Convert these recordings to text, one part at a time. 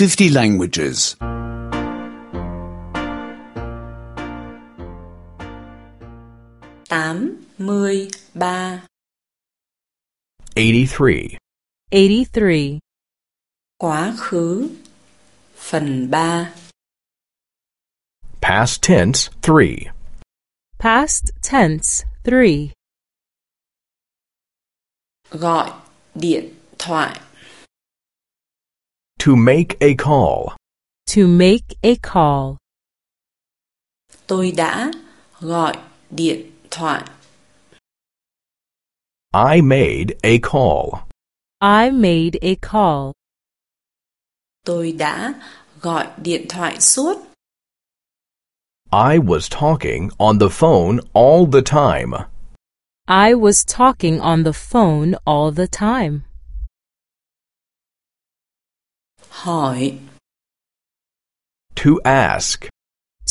50 languages. 83 83. 83. Quá khứ Phần 3 Past tense 3. Past tense 3. Gọi điện thoại To make a call. To make a call. Tôi đã gọi điện thoại I made a call. I made a call. Tôi đã gọi điện thoại suốt I was talking on the phone all the time. I was talking on the phone all the time. Hỏi To ask.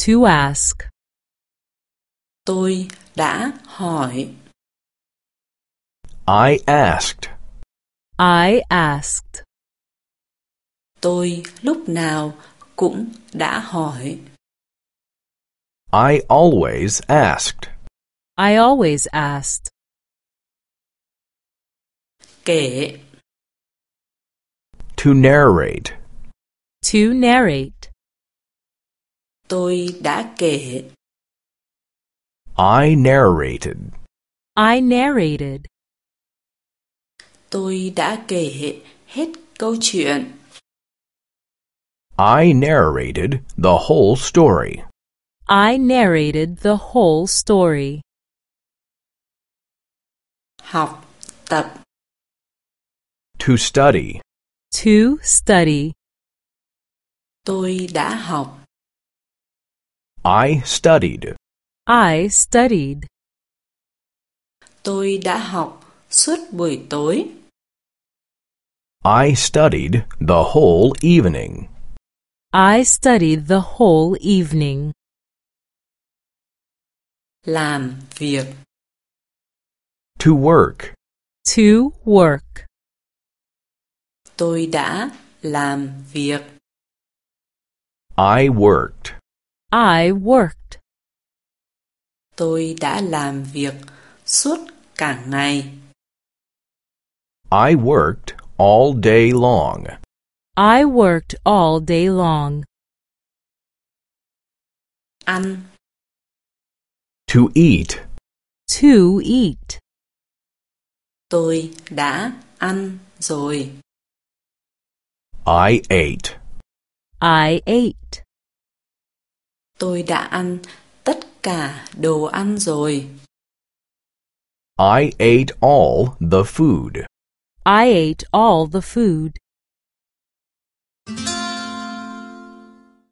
To ask. Tôi đã hỏi I asked. I asked. Tôi lúc nào cũng đã hỏi I always asked. I always asked. Kể To narrate. To narrate. Tôi đã kể I narrated. I narrated. Tôi đã kể hết câu chuyện I narrated the whole story. I narrated the whole story. Học tập To study. To study. Tôi đã học I studied. I studied. Tôi đã học suốt buổi tối I studied the whole evening. I studied the whole evening. làm việc To work. To work. tôi đã làm việc I worked. I worked. tôi đã làm việc suốt cả ngày I worked all day long. I worked all day long. ăn To eat. To eat. tôi đã ăn rồi I ate. I ate. tôi đã ăn tất cả đồ ăn rồi I ate all the food. I ate all the food.